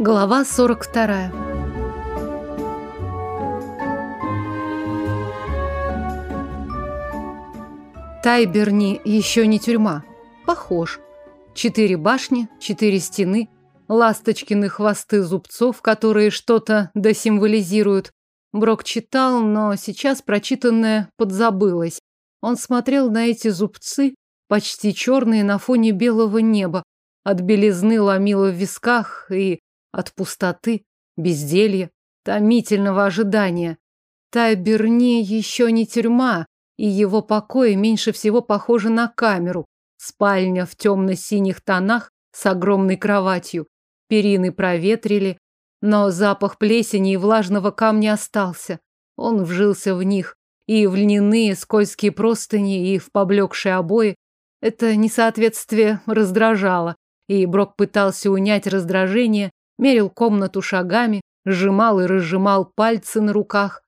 Глава 42. Тайберни еще не тюрьма. Похож. Четыре башни, четыре стены, ласточкины хвосты зубцов, которые что-то досимволизируют. Брок читал, но сейчас прочитанное подзабылось. Он смотрел на эти зубцы, почти черные на фоне белого неба. От белизны ломило в висках и от пустоты, безделья, томительного ожидания. Тайберни еще не тюрьма, и его покои меньше всего похожи на камеру. Спальня в темно-синих тонах с огромной кроватью. Перины проветрили, но запах плесени и влажного камня остался. Он вжился в них, и в льняные скользкие простыни, и в поблекшие обои. Это несоответствие раздражало, и Брок пытался унять раздражение, мерил комнату шагами, сжимал и разжимал пальцы на руках.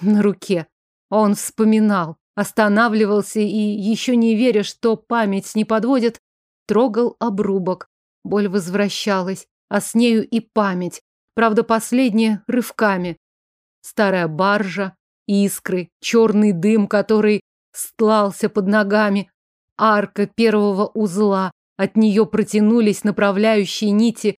На руке. Он вспоминал, останавливался и, еще не веря, что память не подводит, трогал обрубок. Боль возвращалась, а с нею и память. Правда, последняя рывками. Старая баржа, искры, черный дым, который стлался под ногами, арка первого узла, от нее протянулись направляющие нити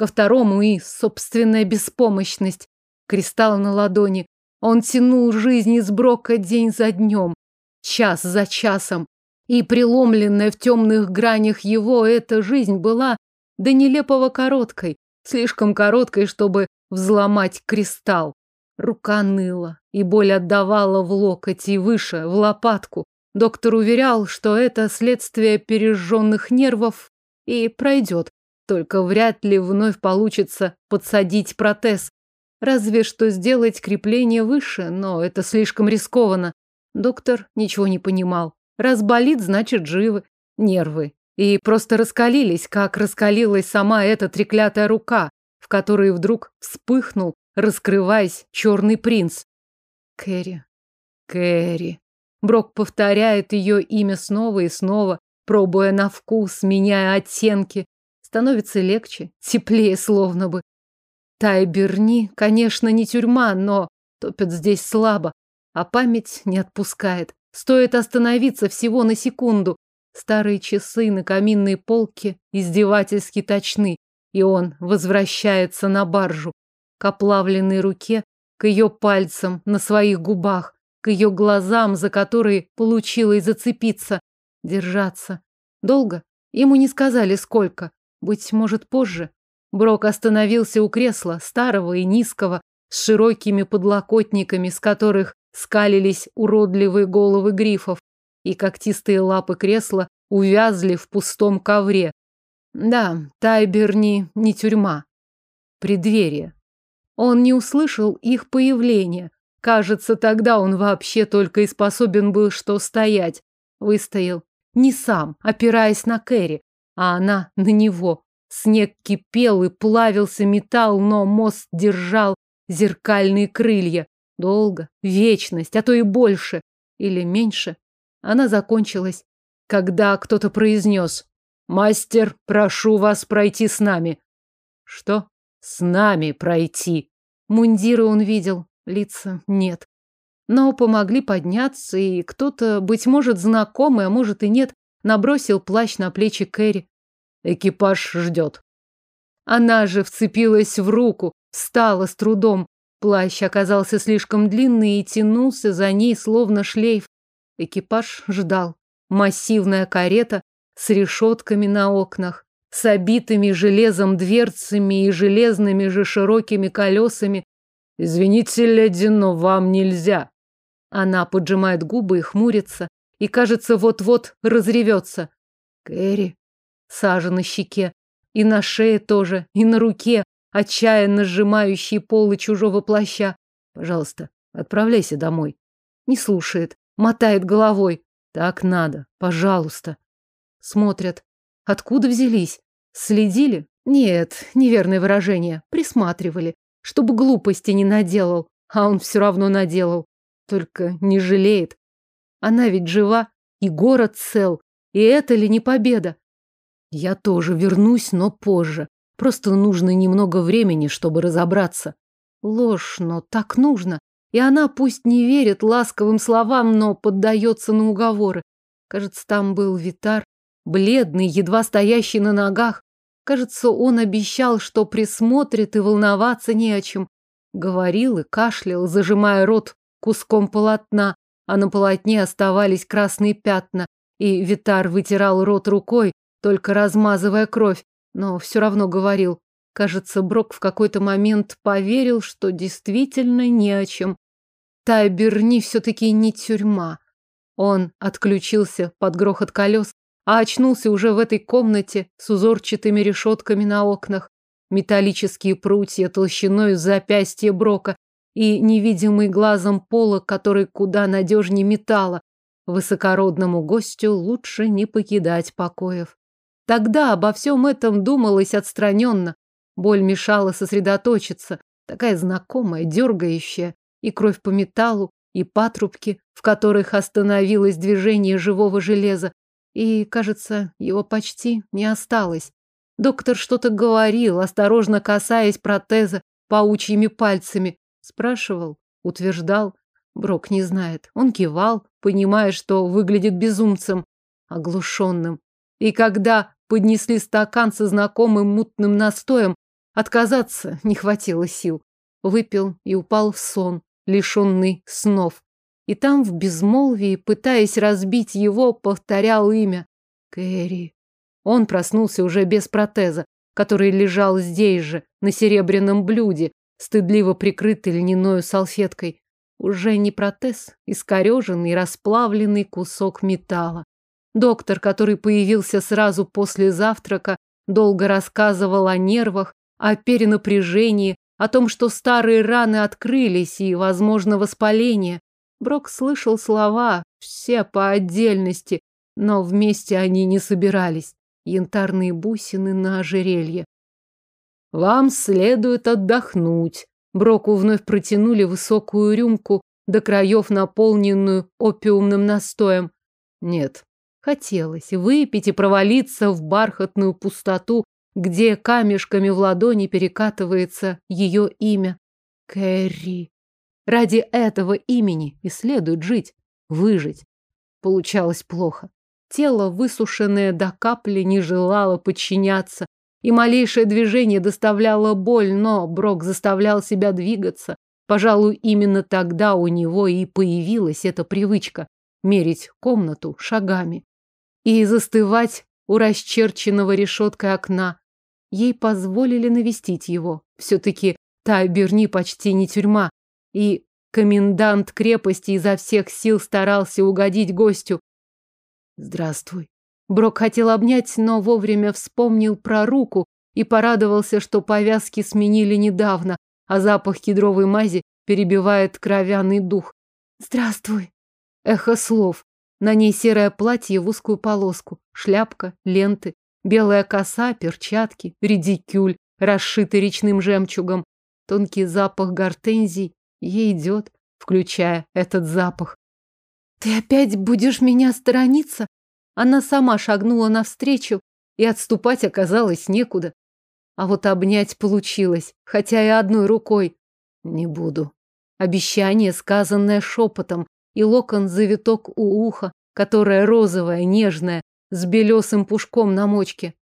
ко второму и собственная беспомощность. Кристалл на ладони. Он тянул жизнь из Брока день за днем, час за часом. И преломленная в темных гранях его эта жизнь была до нелепого короткой, слишком короткой, чтобы взломать кристалл. Рука ныла, и боль отдавала в локоть и выше, в лопатку. Доктор уверял, что это следствие пережженных нервов и пройдет. Только вряд ли вновь получится подсадить протез. Разве что сделать крепление выше, но это слишком рискованно. Доктор ничего не понимал. Раз болит, значит живы. Нервы. И просто раскалились, как раскалилась сама эта треклятая рука, в которой вдруг вспыхнул, раскрываясь, черный принц. Кэрри. Кэрри. Брок повторяет ее имя снова и снова, пробуя на вкус, меняя оттенки, Становится легче, теплее словно бы. Тайберни, конечно, не тюрьма, но топят здесь слабо, а память не отпускает. Стоит остановиться всего на секунду. Старые часы на каминной полке издевательски точны, и он возвращается на баржу, к оплавленной руке, к ее пальцам на своих губах, к ее глазам, за которые получилось зацепиться, держаться. Долго? Ему не сказали, сколько. Быть может, позже. Брок остановился у кресла, старого и низкого, с широкими подлокотниками, с которых скалились уродливые головы грифов, и когтистые лапы кресла увязли в пустом ковре. Да, Тайберни не тюрьма. Преддверие. Он не услышал их появления. Кажется, тогда он вообще только и способен был что стоять. Выстоял. Не сам, опираясь на Кэрри, а она на него. Снег кипел и плавился металл, но мост держал зеркальные крылья. Долго, вечность, а то и больше. Или меньше. Она закончилась, когда кто-то произнес «Мастер, прошу вас пройти с нами». «Что?» «С нами пройти». Мундиры он видел, лица нет. Но помогли подняться, и кто-то, быть может, знакомый, а может и нет, набросил плащ на плечи Кэрри. Экипаж ждет. Она же вцепилась в руку, встала с трудом. Плащ оказался слишком длинный и тянулся за ней, словно шлейф. Экипаж ждал. Массивная карета с решетками на окнах, с обитыми железом дверцами и железными же широкими колесами. «Извините, леди, но вам нельзя». Она поджимает губы и хмурится, и, кажется, вот-вот разревется. «Кэрри, сажа на щеке, и на шее тоже, и на руке, отчаянно сжимающие полы чужого плаща. Пожалуйста, отправляйся домой. Не слушает, мотает головой. Так надо, пожалуйста. Смотрят. Откуда взялись? Следили? Нет, неверное выражение. Присматривали, чтобы глупости не наделал. А он все равно наделал. Только не жалеет. Она ведь жива, и город цел. И это ли не победа? Я тоже вернусь, но позже. Просто нужно немного времени, чтобы разобраться. Ложь, но так нужно. И она пусть не верит ласковым словам, но поддается на уговоры. Кажется, там был Витар, бледный, едва стоящий на ногах. Кажется, он обещал, что присмотрит и волноваться не о чем. Говорил и кашлял, зажимая рот куском полотна, а на полотне оставались красные пятна, и Витар вытирал рот рукой, только размазывая кровь, но все равно говорил. Кажется, Брок в какой-то момент поверил, что действительно не о чем. Тайберни все-таки не тюрьма. Он отключился под грохот колес, а очнулся уже в этой комнате с узорчатыми решетками на окнах, металлические прутья толщиной запястья Брока и невидимый глазом полок, который куда надежнее металла. Высокородному гостю лучше не покидать покоев. Тогда обо всем этом думалось отстраненно. Боль мешала сосредоточиться, такая знакомая, дергающая, и кровь по металлу, и патрубки, в которых остановилось движение живого железа, и, кажется, его почти не осталось. Доктор что-то говорил, осторожно касаясь протеза паучьими пальцами. Спрашивал, утверждал. Брок не знает. Он кивал, понимая, что выглядит безумцем, оглушенным. И когда поднесли стакан со знакомым мутным настоем, отказаться не хватило сил. Выпил и упал в сон, лишенный снов и там в безмолвии, пытаясь разбить его, повторял имя. Кэрри. Он проснулся уже без протеза, который лежал здесь же, на серебряном блюде, стыдливо прикрытый льняной салфеткой. Уже не протез, искореженный, расплавленный кусок металла. Доктор, который появился сразу после завтрака, долго рассказывал о нервах, о перенапряжении, о том, что старые раны открылись и, возможно, воспаление. Брок слышал слова, все по отдельности, но вместе они не собирались. Янтарные бусины на ожерелье. «Вам следует отдохнуть». Броку вновь протянули высокую рюмку, до краев наполненную опиумным настоем. Нет, хотелось выпить и провалиться в бархатную пустоту, где камешками в ладони перекатывается ее имя. Кэрри. Ради этого имени и следует жить, выжить. Получалось плохо. Тело, высушенное до капли, не желало подчиняться, и малейшее движение доставляло боль, но Брок заставлял себя двигаться. Пожалуй, именно тогда у него и появилась эта привычка мерить комнату шагами и застывать у расчерченного решеткой окна. Ей позволили навестить его. Все-таки Тайберни почти не тюрьма, и комендант крепости изо всех сил старался угодить гостю. Здравствуй. Брок хотел обнять, но вовремя вспомнил про руку и порадовался, что повязки сменили недавно, а запах кедровой мази перебивает кровяный дух. Здравствуй. Эхо слов. На ней серое платье в узкую полоску, шляпка, ленты, белая коса, перчатки, редикюль, расшитый речным жемчугом, тонкий запах гортензий Ей идет, включая этот запах. Ты опять будешь меня сторониться? Она сама шагнула навстречу, и отступать оказалось некуда. А вот обнять получилось, хотя и одной рукой. Не буду. Обещание, сказанное шепотом, и локон завиток у уха, которое розовое, нежное, с белесым пушком на мочке.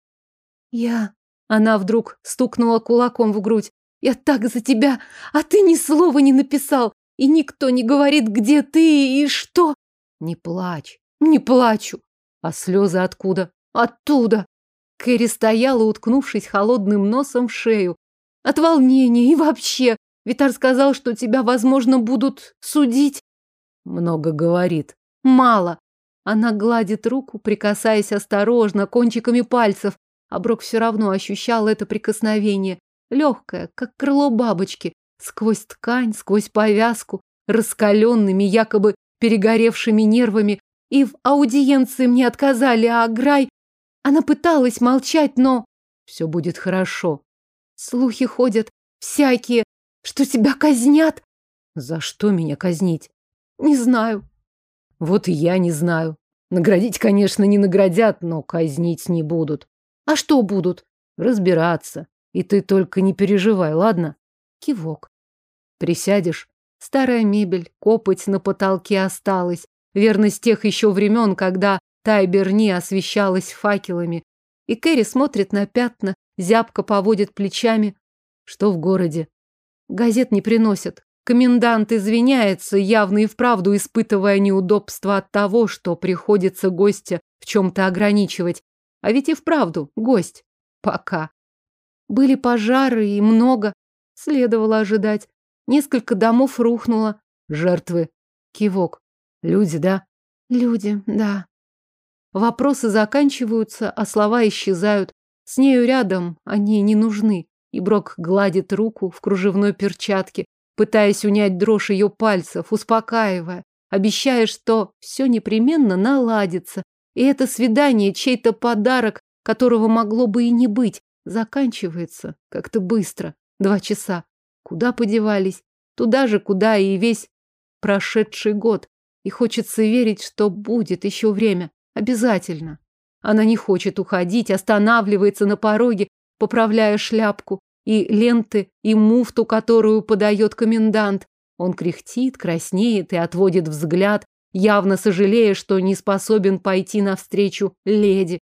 Я... Она вдруг стукнула кулаком в грудь. Я так за тебя, а ты ни слова не написал, и никто не говорит, где ты и что. Не плачь, не плачу. А слезы откуда? Оттуда. Кэрри стояла, уткнувшись холодным носом в шею. От волнения и вообще. Витар сказал, что тебя, возможно, будут судить. Много говорит. Мало. Она гладит руку, прикасаясь осторожно, кончиками пальцев. А Брок все равно ощущал это прикосновение легкая, как крыло бабочки, сквозь ткань, сквозь повязку, раскаленными, якобы перегоревшими нервами. И в аудиенции мне отказали, а Грай... Она пыталась молчать, но... Все будет хорошо. Слухи ходят, всякие, что тебя казнят. За что меня казнить? Не знаю. Вот и я не знаю. Наградить, конечно, не наградят, но казнить не будут. А что будут? Разбираться. И ты только не переживай, ладно? Кивок. Присядешь? Старая мебель, копоть на потолке осталась. С тех еще времен, когда Тайберни освещалась факелами. И Кэрри смотрит на пятна, зябко поводит плечами. Что в городе? Газет не приносят. Комендант извиняется, явно и вправду испытывая неудобство от того, что приходится гостя в чем-то ограничивать. А ведь и вправду гость. Пока. Были пожары и много. Следовало ожидать. Несколько домов рухнуло. Жертвы. Кивок. Люди, да? Люди, да. Вопросы заканчиваются, а слова исчезают. С нею рядом они не нужны. И Брок гладит руку в кружевной перчатке, пытаясь унять дрожь ее пальцев, успокаивая, обещая, что все непременно наладится. И это свидание, чей-то подарок, которого могло бы и не быть, заканчивается как-то быстро. Два часа. Куда подевались? Туда же, куда и весь прошедший год. И хочется верить, что будет еще время. Обязательно. Она не хочет уходить, останавливается на пороге, поправляя шляпку и ленты, и муфту, которую подает комендант. Он кряхтит, краснеет и отводит взгляд, явно сожалея, что не способен пойти навстречу леди.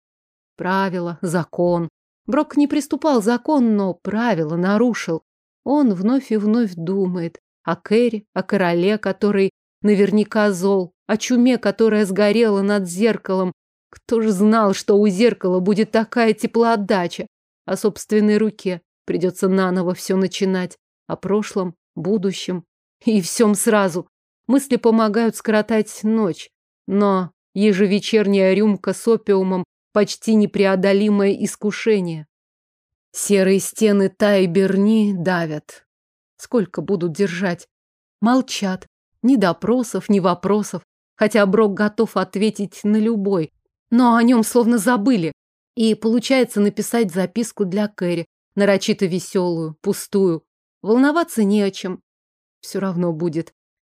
Правило, закон. Брок не приступал закон, но правило нарушил. Он вновь и вновь думает о Кэрри, о короле, который наверняка зол, о чуме, которая сгорела над зеркалом. Кто же знал, что у зеркала будет такая теплоотдача? О собственной руке. Придется наново все начинать. О прошлом, будущем и всем сразу. Мысли помогают скоротать ночь. Но ежевечерняя рюмка с опиумом почти непреодолимое искушение. Серые стены Тайберни давят. Сколько будут держать? Молчат. Ни допросов, ни вопросов. Хотя Брок готов ответить на любой. Но о нем словно забыли. И получается написать записку для Кэрри. Нарочито веселую, пустую. Волноваться не о чем. Все равно будет.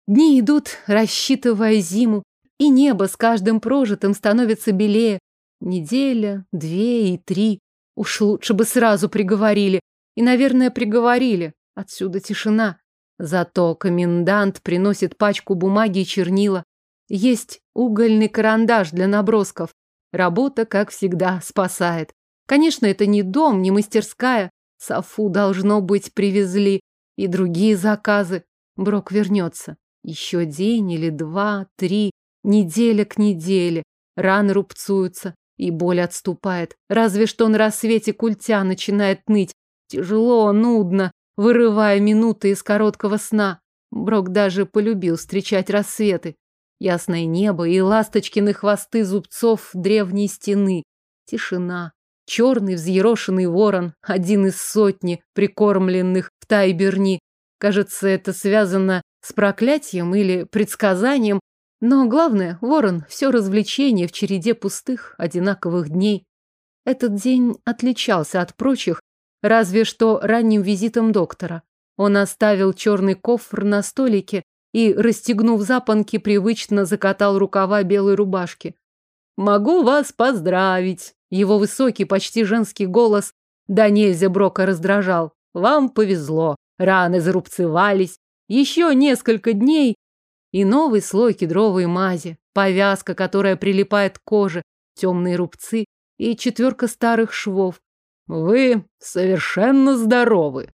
Дни идут, рассчитывая зиму. И небо с каждым прожитым становится белее. Неделя, две и три. Уж лучше бы сразу приговорили. И, наверное, приговорили. Отсюда тишина. Зато комендант приносит пачку бумаги и чернила. Есть угольный карандаш для набросков. Работа, как всегда, спасает. Конечно, это не дом, не мастерская. Софу, должно быть, привезли. И другие заказы. Брок вернется. Еще день или два, три, неделя к неделе. Раны рубцуются. И боль отступает. Разве что на рассвете культя начинает ныть. Тяжело, нудно, вырывая минуты из короткого сна. Брок даже полюбил встречать рассветы. Ясное небо и ласточкины хвосты зубцов древней стены. Тишина. Черный взъерошенный ворон, один из сотни, прикормленных в Тайберни. Кажется, это связано с проклятием или предсказанием, но главное, ворон, все развлечение в череде пустых, одинаковых дней. Этот день отличался от прочих, разве что ранним визитом доктора. Он оставил черный кофр на столике и, расстегнув запонки, привычно закатал рукава белой рубашки. «Могу вас поздравить!» Его высокий, почти женский голос да нельзя Брока раздражал. «Вам повезло, раны зарубцевались. Еще несколько дней, и новый слой кедровой мази, повязка, которая прилипает к коже, темные рубцы и четверка старых швов. Вы совершенно здоровы.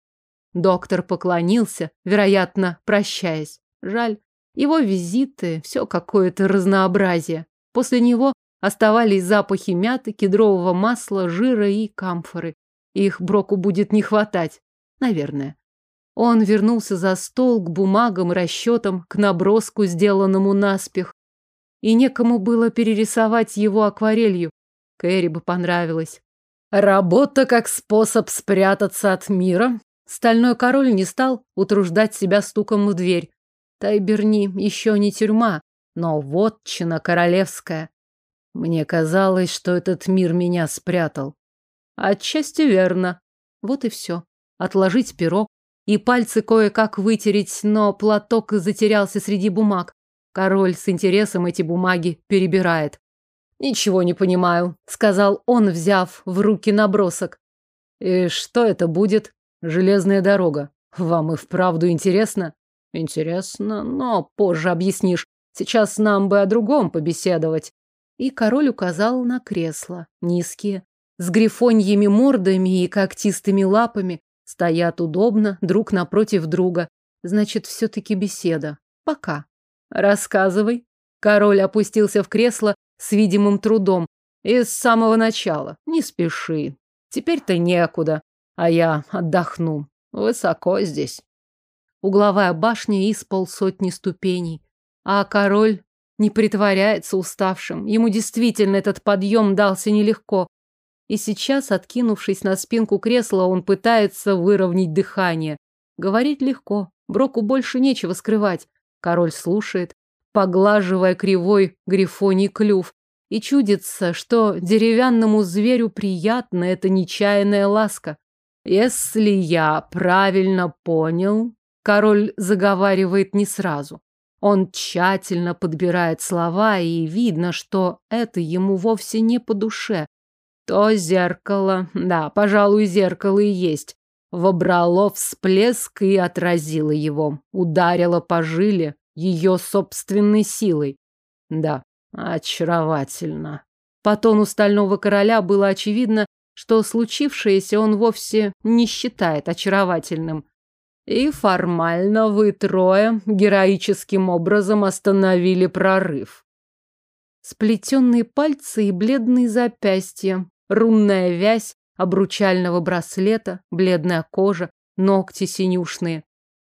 Доктор поклонился, вероятно, прощаясь. Жаль, его визиты, все какое-то разнообразие. После него оставались запахи мяты, кедрового масла, жира и камфоры. Их Броку будет не хватать, наверное. Он вернулся за стол к бумагам расчетам, к наброску, сделанному наспех. И некому было перерисовать его акварелью. Кэрри бы понравилось. Работа как способ спрятаться от мира. Стальной король не стал утруждать себя стуком в дверь. Тайберни еще не тюрьма, но вотчина королевская. Мне казалось, что этот мир меня спрятал. Отчасти верно. Вот и все. Отложить перо, и пальцы кое-как вытереть, но платок затерялся среди бумаг. Король с интересом эти бумаги перебирает. «Ничего не понимаю», — сказал он, взяв в руки набросок. И что это будет? Железная дорога. Вам и вправду интересно? Интересно, но позже объяснишь. Сейчас нам бы о другом побеседовать. И король указал на кресла, низкие, с грифоньими мордами и когтистыми лапами, стоят удобно, друг напротив друга. Значит, все-таки беседа. Пока. Рассказывай. Король опустился в кресло с видимым трудом. И с самого начала. Не спеши. Теперь-то некуда. А я отдохну. Высоко здесь. Угловая башня из полсотни ступеней. А король не притворяется уставшим. Ему действительно этот подъем дался нелегко. И сейчас, откинувшись на спинку кресла, он пытается выровнять дыхание. Говорить легко. Броку больше нечего скрывать. Король слушает, поглаживая кривой грифоний клюв. И чудится, что деревянному зверю приятна эта нечаянная ласка. Если я правильно понял, король заговаривает не сразу. Он тщательно подбирает слова, и видно, что это ему вовсе не по душе. То зеркало, да, пожалуй, зеркало и есть, вобрало всплеск и отразило его, ударило по жиле ее собственной силой. Да, очаровательно. По тону стального короля было очевидно, что случившееся он вовсе не считает очаровательным. И формально вы трое героическим образом остановили прорыв. Сплетенные пальцы и бледные запястья, рунная вязь обручального браслета, бледная кожа, ногти синюшные.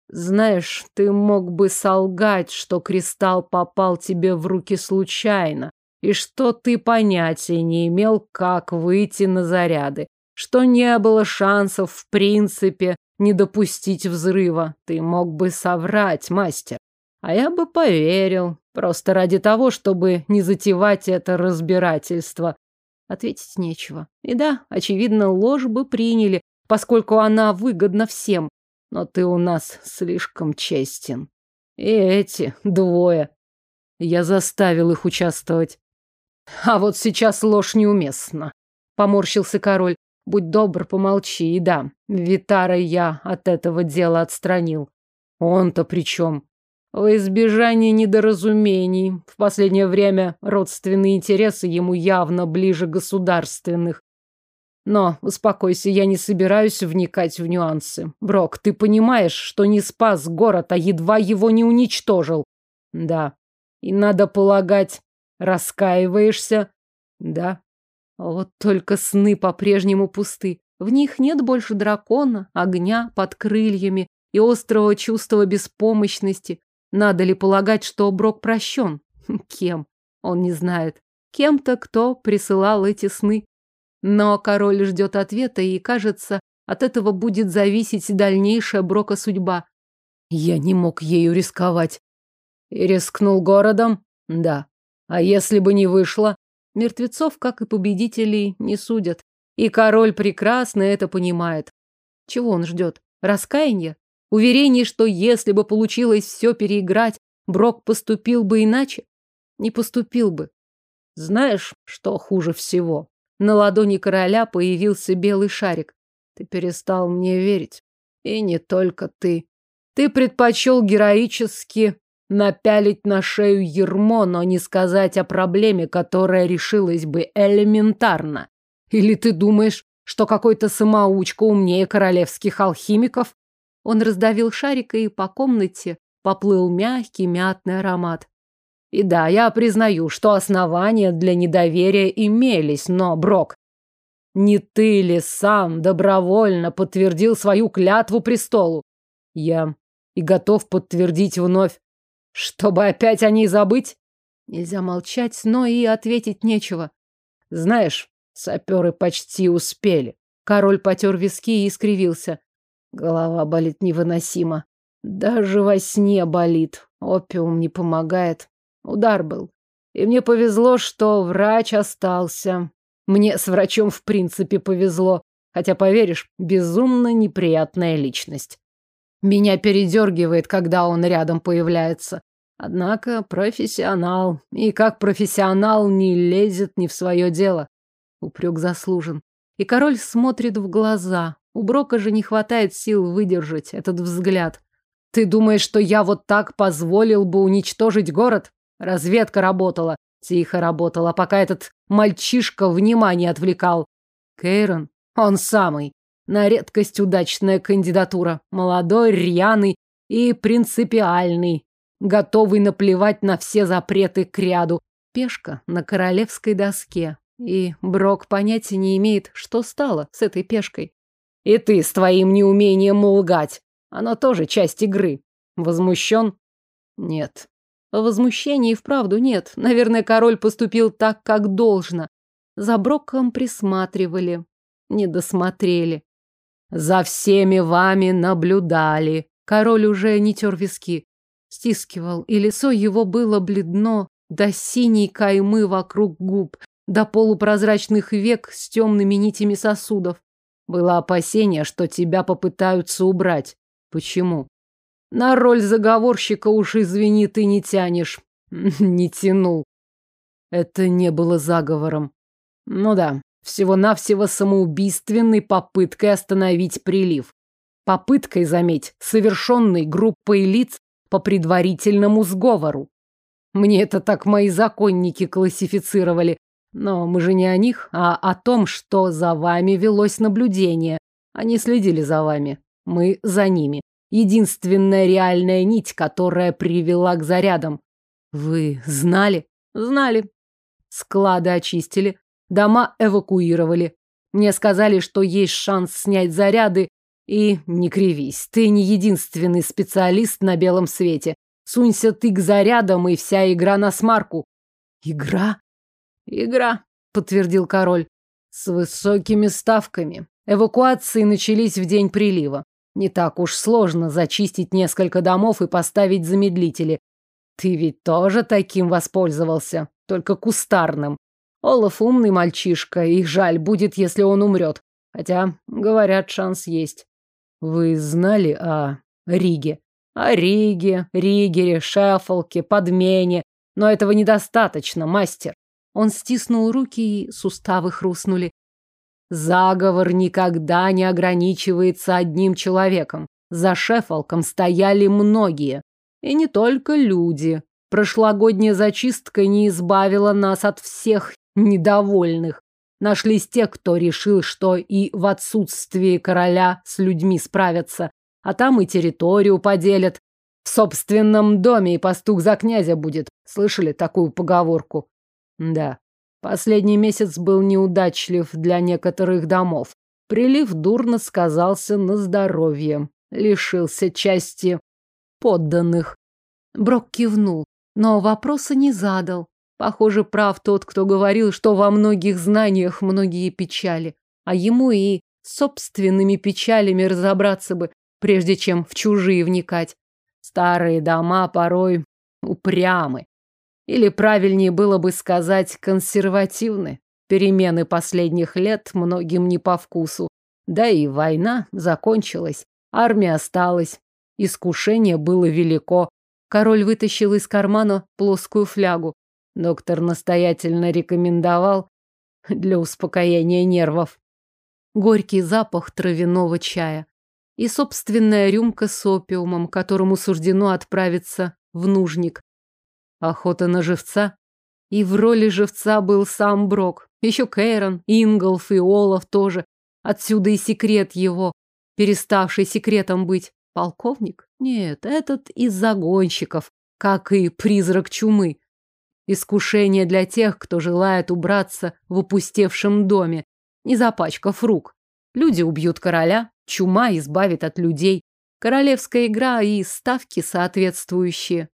Знаешь, ты мог бы солгать, что кристалл попал тебе в руки случайно, и что ты понятия не имел, как выйти на заряды, что не было шансов в принципе не допустить взрыва. Ты мог бы соврать, мастер. А я бы поверил, просто ради того, чтобы не затевать это разбирательство. Ответить нечего. И да, очевидно, ложь бы приняли, поскольку она выгодна всем. Но ты у нас слишком честен. И эти двое. Я заставил их участвовать. А вот сейчас ложь неуместна. Поморщился король. Будь добр, помолчи. И да, Витара я от этого дела отстранил. Он-то при чем? В избежание недоразумений. В последнее время родственные интересы ему явно ближе государственных. Но, успокойся, я не собираюсь вникать в нюансы. Брок, ты понимаешь, что не спас город, а едва его не уничтожил? Да. И надо полагать, раскаиваешься? Да. Вот только сны по-прежнему пусты. В них нет больше дракона, огня под крыльями и острого чувства беспомощности. Надо ли полагать, что Брок прощен? Кем? Он не знает. Кем-то, кто присылал эти сны. Но король ждет ответа, и, кажется, от этого будет зависеть дальнейшая Брока судьба. Я не мог ею рисковать. И рискнул городом? Да. А если бы не вышло? Мертвецов, как и победителей, не судят. И король прекрасно это понимает. Чего он ждет? Раскаяния? Уверение, что если бы получилось все переиграть, Брок поступил бы иначе? Не поступил бы. Знаешь, что хуже всего? На ладони короля появился белый шарик. Ты перестал мне верить. И не только ты. Ты предпочел героически напялить на шею ермо, но не сказать о проблеме, которая решилась бы элементарно. Или ты думаешь, что какой-то самоучка умнее королевских алхимиков? Он раздавил шарика, и по комнате поплыл мягкий мятный аромат. И да, я признаю, что основания для недоверия имелись, но, Брок, не ты ли сам добровольно подтвердил свою клятву престолу? Я и готов подтвердить вновь, чтобы опять о ней забыть. Нельзя молчать, но и ответить нечего. Знаешь, саперы почти успели. Король потер виски и искривился. Голова болит невыносимо. Даже во сне болит. Опиум не помогает. Удар был. И мне повезло, что врач остался. Мне с врачом в принципе повезло. Хотя, поверишь, безумно неприятная личность. Меня передергивает, когда он рядом появляется. Однако профессионал. И как профессионал не лезет ни в свое дело. Упрек заслужен. и король смотрит в глаза. У Брока же не хватает сил выдержать этот взгляд. Ты думаешь, что я вот так позволил бы уничтожить город? Разведка работала, тихо работала, пока этот мальчишка внимание отвлекал. Кейрон, он самый. На редкость удачная кандидатура. Молодой, рьяный и принципиальный. Готовый наплевать на все запреты к ряду. Пешка на королевской доске. И Брок понятия не имеет, что стало с этой пешкой. И ты с твоим неумением лгать. Оно тоже часть игры. Возмущен? Нет. Возмущения и вправду нет. Наверное, король поступил так, как должно. За Броком присматривали. Не досмотрели. За всеми вами наблюдали. Король уже не тер виски. Стискивал, и лицо его было бледно до синей каймы вокруг губ, до полупрозрачных век с темными нитями сосудов. Было опасение, что тебя попытаются убрать. Почему? На роль заговорщика уж, извини, ты не тянешь. Не тянул. Это не было заговором. Ну да, всего-навсего самоубийственной попыткой остановить прилив. Попыткой, заметь, совершенной группой лиц по предварительному сговору. Мне это так мои законники классифицировали. Но мы же не о них, а о том, что за вами велось наблюдение. Они следили за вами. Мы за ними. Единственная реальная нить, которая привела к зарядам. Вы знали? Знали. Склады очистили, дома эвакуировали. Мне сказали, что есть шанс снять заряды, и не кривись, ты не единственный специалист на белом свете. Сунься ты к зарядам, и вся игра на смарку. Игра? Игра, подтвердил король. С высокими ставками. Эвакуации начались в день прилива. Не так уж сложно зачистить несколько домов и поставить замедлители. Ты ведь тоже таким воспользовался, только кустарным. Олаф умный мальчишка, и жаль будет, если он умрет. Хотя, говорят, шанс есть. Вы знали о Риге? О Риге, Ригере, Шеффолке, подмене. Но этого недостаточно, мастер. Он стиснул руки, и суставы хрустнули. Заговор никогда не ограничивается одним человеком. За Шефолком стояли многие. И не только люди. Прошлогодняя зачистка не избавила нас от всех недовольных. Нашлись те, кто решил, что и в отсутствии короля с людьми справятся, а там и территорию поделят. В собственном доме и пастух за князя будет. Слышали такую поговорку? Да. Последний месяц был неудачлив для некоторых домов. Прилив дурно сказался на здоровье. Лишился части подданных. Брок кивнул, но вопроса не задал. Похоже, прав тот, кто говорил, что во многих знаниях многие печали. А ему и собственными печалями разобраться бы, прежде чем в чужие вникать. Старые дома порой упрямы. Или правильнее было бы сказать консервативны. Перемены последних лет многим не по вкусу. Да и война закончилась. Армия осталась. Искушение было велико. Король вытащил из кармана плоскую флягу. Доктор настоятельно рекомендовал для успокоения нервов. Горький запах травяного чая и собственная рюмка с опиумом, которому суждено отправиться в нужник. Охота на живца. И в роли живца был сам Брок. Еще Кейрон, Инголф и Олаф тоже. Отсюда и секрет его, переставший секретом быть. Полковник? Нет, этот из загонщиков, как и призрак чумы. Искушение для тех, кто желает убраться в опустевшем доме, не запачкав рук. Люди убьют короля, чума избавит от людей. Королевская игра и ставки соответствующие.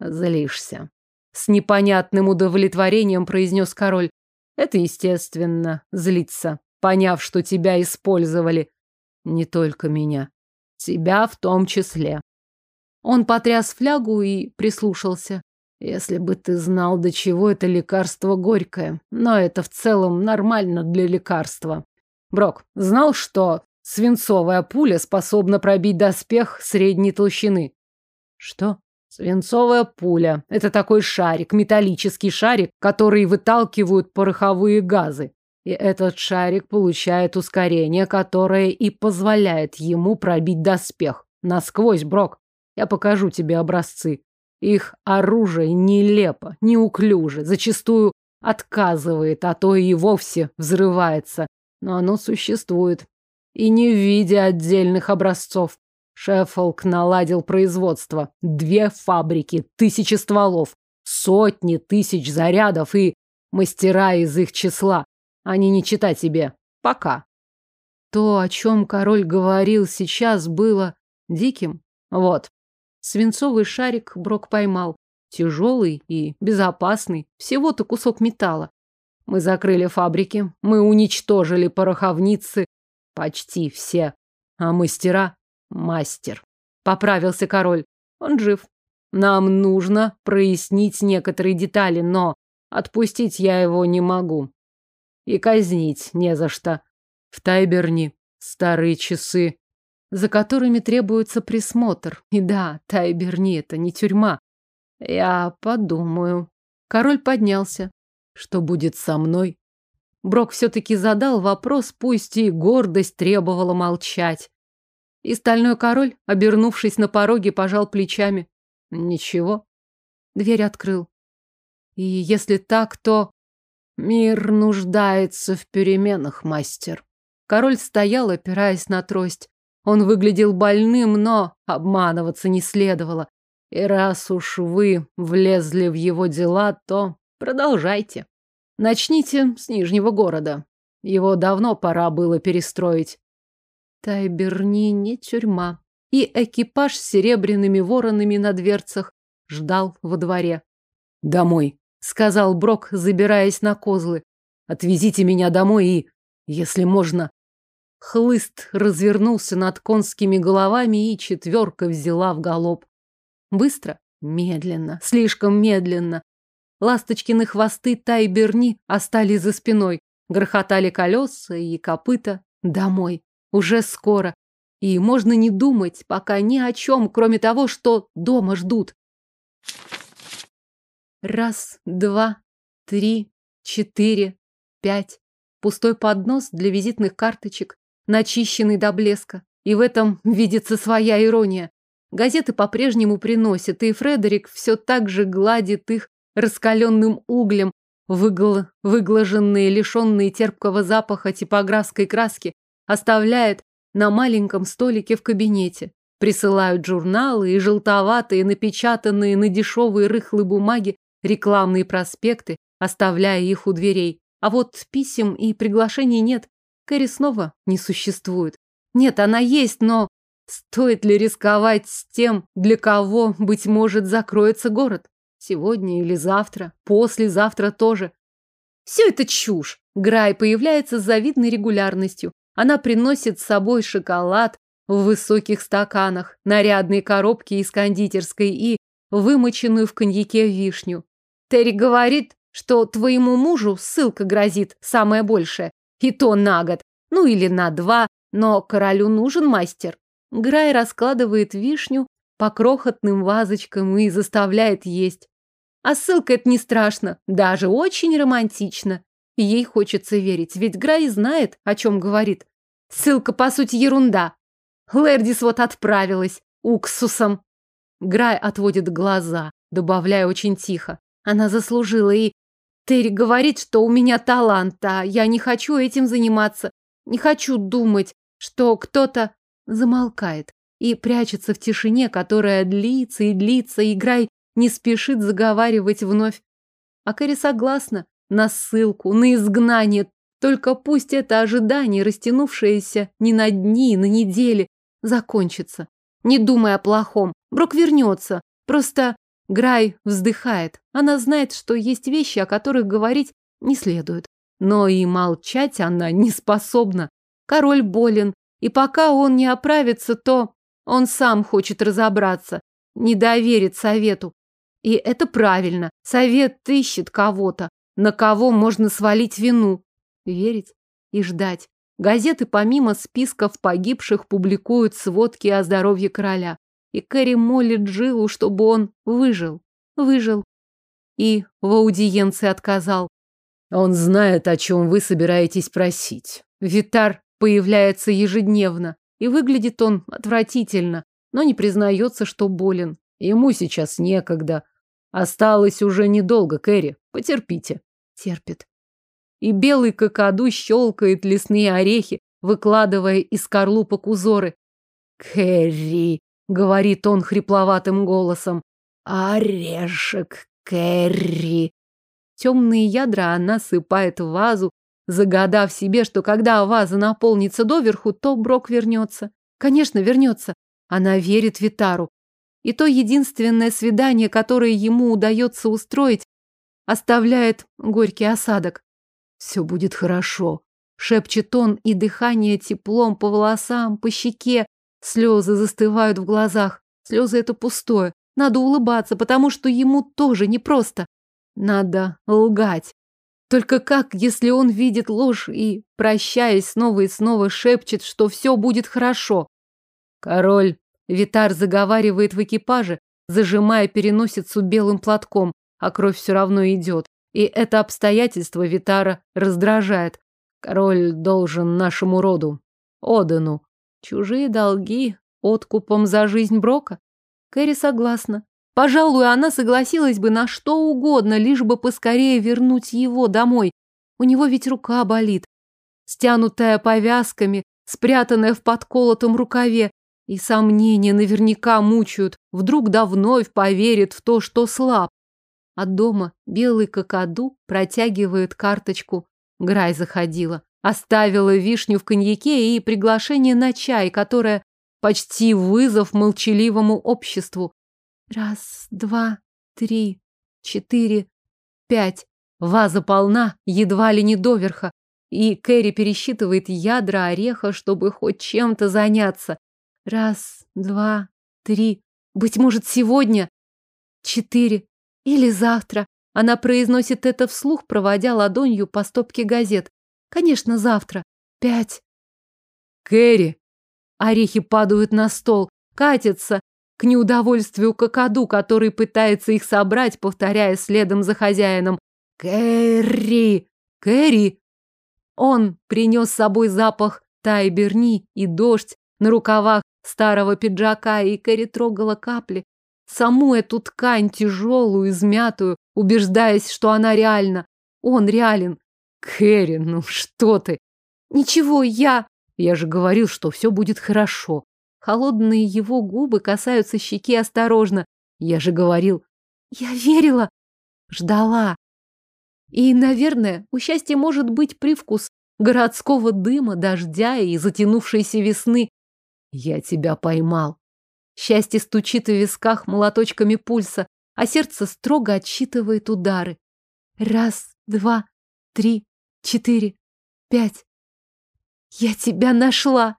Злишься. С непонятным удовлетворением произнес король. Это естественно, злиться, поняв, что тебя использовали. Не только меня. Тебя в том числе. Он потряс флягу и прислушался. Если бы ты знал, до чего это лекарство горькое. Но это в целом нормально для лекарства. Брок, знал, что свинцовая пуля способна пробить доспех средней толщины? Что? Свинцовая пуля. Это такой шарик, металлический шарик, который выталкивают пороховые газы. И этот шарик получает ускорение, которое и позволяет ему пробить доспех. Насквозь, Брок. Я покажу тебе образцы. Их оружие нелепо, неуклюже, зачастую отказывает, а то и вовсе взрывается. Но оно существует. И не в виде отдельных образцов. Шеффолк наладил производство. Две фабрики, тысячи стволов, сотни тысяч зарядов и мастера из их числа. Они не читать тебе. Пока. То, о чем король говорил сейчас, было диким. Вот. Свинцовый шарик Брок поймал. Тяжелый и безопасный. Всего-то кусок металла. Мы закрыли фабрики. Мы уничтожили пороховницы. Почти все. А мастера Мастер. Поправился король. Он жив. Нам нужно прояснить некоторые детали, но отпустить я его не могу. И казнить не за что. В Тайберни старые часы, за которыми требуется присмотр. И да, Тайберни это не тюрьма. Я подумаю. Король поднялся. Что будет со мной? Брок все-таки задал вопрос, пусть и гордость требовала молчать. И стальной король, обернувшись на пороге, пожал плечами. Ничего. Дверь открыл. И если так, то... Мир нуждается в переменах, мастер. Король стоял, опираясь на трость. Он выглядел больным, но обманываться не следовало. И раз уж вы влезли в его дела, то продолжайте. Начните с Нижнего города. Его давно пора было перестроить. Тайберни не тюрьма. И экипаж с серебряными воронами на дверцах ждал во дворе. «Домой», — сказал Брок, забираясь на козлы. «Отвезите меня домой и, если можно...» Хлыст развернулся над конскими головами, и четверка взяла в галоп. Быстро? Медленно. Слишком медленно. Ласточкины хвосты Тайберни остались за спиной. Грохотали колеса и копыта. Домой. Уже скоро. И можно не думать пока ни о чем, кроме того, что дома ждут. Раз, два, три, четыре, пять. Пустой поднос для визитных карточек, начищенный до блеска. И в этом видится своя ирония. Газеты по-прежнему приносят, и Фредерик все так же гладит их раскаленным углем, выгл... выглаженные, лишенные терпкого запаха типографской краски, оставляет на маленьком столике в кабинете. Присылают журналы и желтоватые, напечатанные на дешевой рыхлой бумаге рекламные проспекты, оставляя их у дверей. А вот писем и приглашений нет. Кэрри снова не существует. Нет, она есть, но стоит ли рисковать с тем, для кого, быть может, закроется город? Сегодня или завтра, послезавтра тоже. Все это чушь. Грай появляется с завидной регулярностью. Она приносит с собой шоколад в высоких стаканах, нарядные коробки из кондитерской и вымоченную в коньяке вишню. Терри говорит, что твоему мужу ссылка грозит, самое большее, и то на год, ну или на два, но королю нужен мастер. Грай раскладывает вишню по крохотным вазочкам и заставляет есть. А ссылка это не страшно, даже очень романтично. Ей хочется верить, ведь Грай знает, о чем говорит. Ссылка, по сути, ерунда. Лердис вот отправилась. Уксусом. Грай отводит глаза, добавляя очень тихо. Она заслужила, и... Терри говорит, что у меня талант, а я не хочу этим заниматься. Не хочу думать, что кто-то замолкает и прячется в тишине, которая длится и длится, и Грай не спешит заговаривать вновь. А Кэрри согласна, на ссылку, на изгнание. Только пусть это ожидание, растянувшееся не на дни, на недели, закончится. Не думай о плохом. Брок вернется. Просто Грай вздыхает. Она знает, что есть вещи, о которых говорить не следует. Но и молчать она не способна. Король болен, и пока он не оправится, то он сам хочет разобраться, не доверит совету. И это правильно. Совет ищет кого-то, на кого можно свалить вину? Верить и ждать. Газеты помимо списков погибших публикуют сводки о здоровье короля. И Кэрри молит Джилу, чтобы он выжил. Выжил. И в аудиенции отказал. Он знает, о чем вы собираетесь просить. Витар появляется ежедневно, и выглядит он отвратительно, но не признается, что болен. Ему сейчас некогда. Осталось уже недолго, Кэрри. Потерпите. Терпит. И белый какаду щелкает лесные орехи, выкладывая из скорлупок узоры. «Кэрри», — говорит он хрипловатым голосом, — «орешек, Кэрри». Темные ядра она сыпает в вазу, загадав себе, что когда ваза наполнится доверху, то Брок вернется. Конечно, вернется. Она верит Витару. И то единственное свидание, которое ему удается устроить, оставляет горький осадок. «Все будет хорошо», — шепчет он, и дыхание теплом по волосам, по щеке. Слезы застывают в глазах. Слезы — это пустое. Надо улыбаться, потому что ему тоже непросто. Надо лгать. Только как, если он видит ложь и, прощаясь снова и снова, шепчет, что все будет хорошо? Король, Витар заговаривает в экипаже, зажимая переносицу белым платком, а кровь все равно идет. И это обстоятельство Витара раздражает. Король должен нашему роду, Одену. Чужие долги откупом за жизнь Брока? Кэрри согласна. Пожалуй, она согласилась бы на что угодно, лишь бы поскорее вернуть его домой. У него ведь рука болит, стянутая повязками, спрятанная в подколотом рукаве, и сомнения наверняка мучают. Вдруг да вновь поверит в то, что слаб. От дома белый какаду протягивает карточку. Грай заходила. Оставила вишню в коньяке и приглашение на чай, которое почти вызов молчаливому обществу. Раз, два, три, четыре, пять. Ваза полна, едва ли не доверха. И Кэрри пересчитывает ядра ореха, чтобы хоть чем-то заняться. Раз, два, три. Быть может, сегодня? Четыре. Или завтра. Она произносит это вслух, проводя ладонью по стопке газет. Конечно, завтра. Пять. Кэрри. Орехи падают на стол, катятся, к неудовольствию какаду, который пытается их собрать, повторяя следом за хозяином. «Кэрри! Кэрри!» Он принес с собой запах тайберни и дождь на рукавах старого пиджака, и Кэрри трогала капли. Саму эту ткань тяжелую, измятую, убеждаясь, что она реальна. Он реален. Кэрри, ну что ты? Ничего, я... Я же говорил, что все будет хорошо. Холодные его губы касаются щеки осторожно. Я же говорил. Я верила. Ждала. И, наверное, у счастья может быть привкус городского дыма, дождя и затянувшейся весны. Я тебя поймал. Счастье стучит в висках молоточками пульса, а сердце строго отсчитывает удары. Раз, два, три, четыре, пять. Я тебя нашла.